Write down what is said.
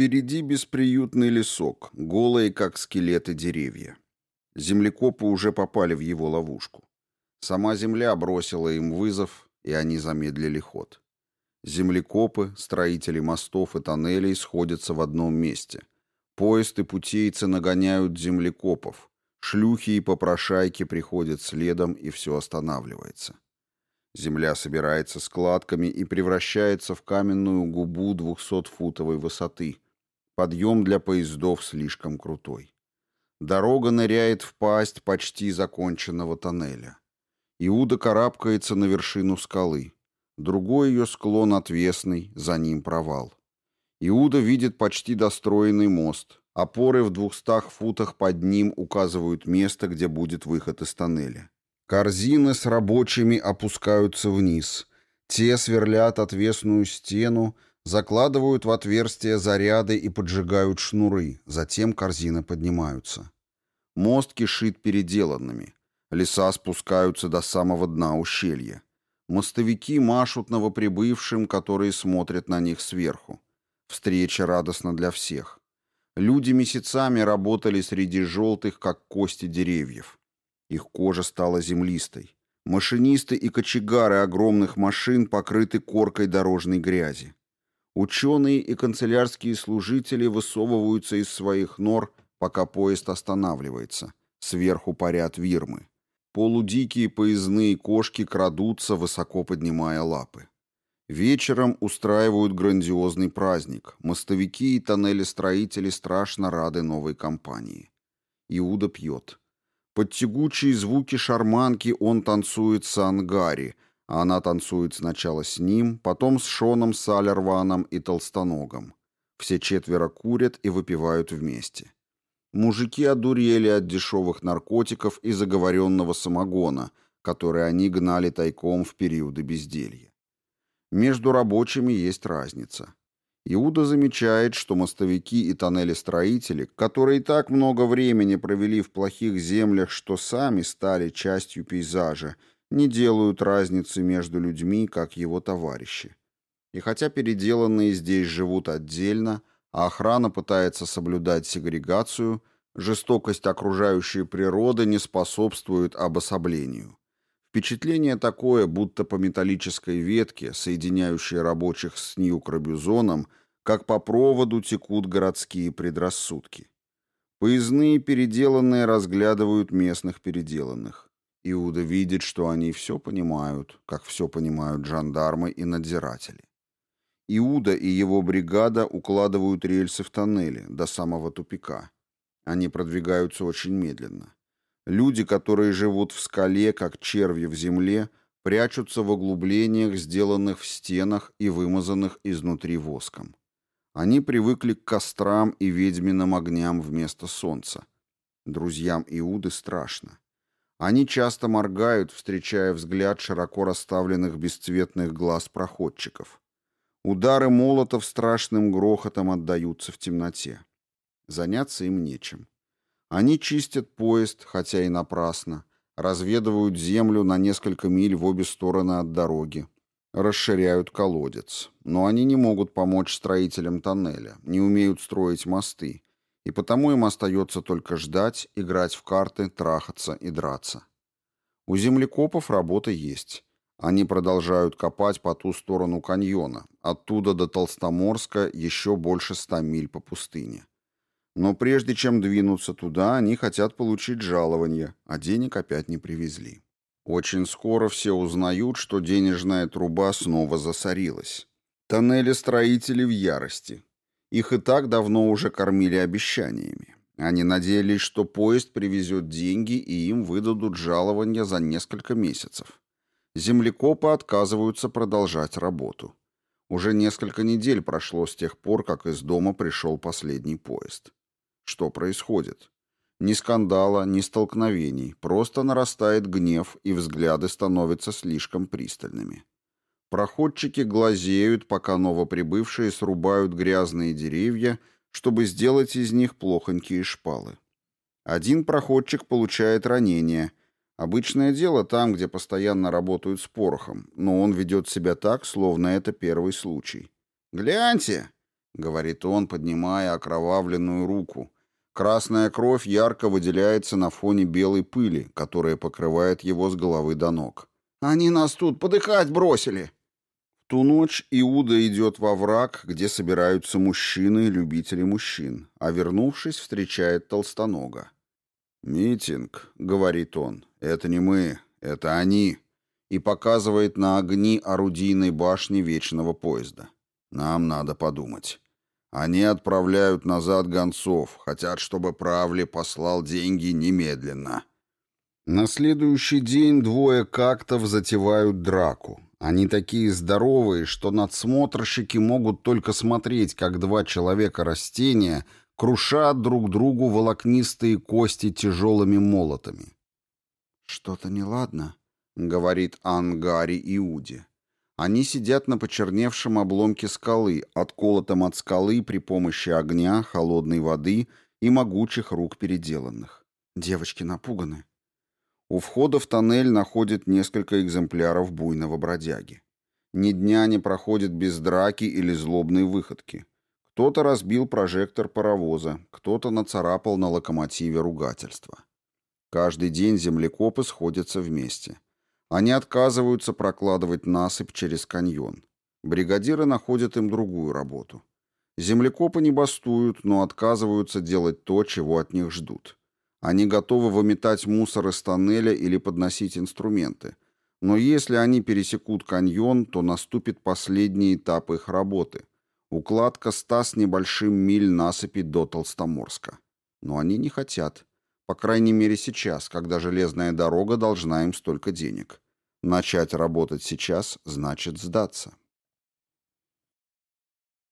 Впереди бесприютный лесок, голые, как скелеты деревья. Землекопы уже попали в его ловушку. Сама земля бросила им вызов, и они замедлили ход. Землекопы, строители мостов и тоннелей сходятся в одном месте. Поезд и путейцы нагоняют землекопов. Шлюхи и попрошайки приходят следом, и все останавливается. Земля собирается складками и превращается в каменную губу двухсотфутовой высоты. Подъем для поездов слишком крутой. Дорога ныряет в пасть почти законченного тоннеля. Иуда карабкается на вершину скалы. Другой ее склон отвесный, за ним провал. Иуда видит почти достроенный мост. Опоры в двухстах футах под ним указывают место, где будет выход из тоннеля. Корзины с рабочими опускаются вниз. Те сверлят отвесную стену, закладывают в отверстия заряды и поджигают шнуры. Затем корзины поднимаются. Мост кишит переделанными. Леса спускаются до самого дна ущелья. Мостовики машут новоприбывшим, которые смотрят на них сверху. Встреча радостна для всех. Люди месяцами работали среди желтых, как кости деревьев. Их кожа стала землистой. Машинисты и кочегары огромных машин покрыты коркой дорожной грязи. Ученые и канцелярские служители высовываются из своих нор, пока поезд останавливается. Сверху парят вирмы. Полудикие поездные кошки крадутся, высоко поднимая лапы. Вечером устраивают грандиозный праздник. Мостовики и тоннели-строители страшно рады новой компании. Иуда пьет. Под тягучие звуки шарманки он танцует с Ангари, а она танцует сначала с ним, потом с Шоном Салерваном и Толстоногом. Все четверо курят и выпивают вместе. Мужики одурели от дешевых наркотиков и заговоренного самогона, который они гнали тайком в периоды безделья. Между рабочими есть разница. Иуда замечает, что мостовики и тоннели-строители, которые так много времени провели в плохих землях, что сами стали частью пейзажа, не делают разницы между людьми, как его товарищи. И хотя переделанные здесь живут отдельно, а охрана пытается соблюдать сегрегацию, жестокость окружающей природы не способствует обособлению. Впечатление такое, будто по металлической ветке, соединяющей рабочих с Нью-Крабюзоном, как по проводу текут городские предрассудки. Поездные переделанные разглядывают местных переделанных. Иуда видит, что они все понимают, как все понимают жандармы и надзиратели. Иуда и его бригада укладывают рельсы в тоннели до самого тупика. Они продвигаются очень медленно. Люди, которые живут в скале, как черви в земле, прячутся в углублениях, сделанных в стенах и вымазанных изнутри воском. Они привыкли к кострам и ведьминым огням вместо солнца. Друзьям Иуды страшно. Они часто моргают, встречая взгляд широко расставленных бесцветных глаз проходчиков. Удары молотов страшным грохотом отдаются в темноте. Заняться им нечем. Они чистят поезд, хотя и напрасно, разведывают землю на несколько миль в обе стороны от дороги, расширяют колодец. Но они не могут помочь строителям тоннеля, не умеют строить мосты, и потому им остается только ждать, играть в карты, трахаться и драться. У землекопов работа есть. Они продолжают копать по ту сторону каньона, оттуда до Толстоморска еще больше ста миль по пустыне. Но прежде чем двинуться туда, они хотят получить жалование, а денег опять не привезли. Очень скоро все узнают, что денежная труба снова засорилась. Тоннели строители в ярости. Их и так давно уже кормили обещаниями. Они надеялись, что поезд привезет деньги и им выдадут жалование за несколько месяцев. Землекопы отказываются продолжать работу. Уже несколько недель прошло с тех пор, как из дома пришел последний поезд. Что происходит? Ни скандала, ни столкновений, просто нарастает гнев, и взгляды становятся слишком пристальными. Проходчики глазеют, пока новоприбывшие срубают грязные деревья, чтобы сделать из них плохонькие шпалы. Один проходчик получает ранение. Обычное дело там, где постоянно работают с порохом, но он ведет себя так, словно это первый случай. «Гляньте!» — говорит он, поднимая окровавленную руку. Красная кровь ярко выделяется на фоне белой пыли, которая покрывает его с головы до ног. «Они нас тут подыхать бросили!» Ту ночь Иуда идет во враг, где собираются мужчины и любители мужчин, а вернувшись, встречает толстонога. «Митинг», — говорит он, — «это не мы, это они», и показывает на огни орудийной башни вечного поезда. Нам надо подумать. Они отправляют назад гонцов, хотят, чтобы Правли послал деньги немедленно. На следующий день двое кактов затевают драку. Они такие здоровые, что надсмотрщики могут только смотреть, как два человека-растения крушат друг другу волокнистые кости тяжелыми молотами. «Что-то неладно», — говорит Ангари Иуде. Они сидят на почерневшем обломке скалы, отколотом от скалы при помощи огня, холодной воды и могучих рук переделанных. Девочки напуганы. У входа в тоннель находят несколько экземпляров буйного бродяги. Ни дня не проходит без драки или злобной выходки. Кто-то разбил прожектор паровоза, кто-то нацарапал на локомотиве ругательства. Каждый день землекопы сходятся вместе. Они отказываются прокладывать насыпь через каньон. Бригадиры находят им другую работу. Землекопы не бастуют, но отказываются делать то, чего от них ждут. Они готовы выметать мусор из тоннеля или подносить инструменты. Но если они пересекут каньон, то наступит последний этап их работы – укладка ста с небольшим миль насыпи до Толстоморска. Но они не хотят. По крайней мере сейчас, когда железная дорога должна им столько денег. Начать работать сейчас значит сдаться.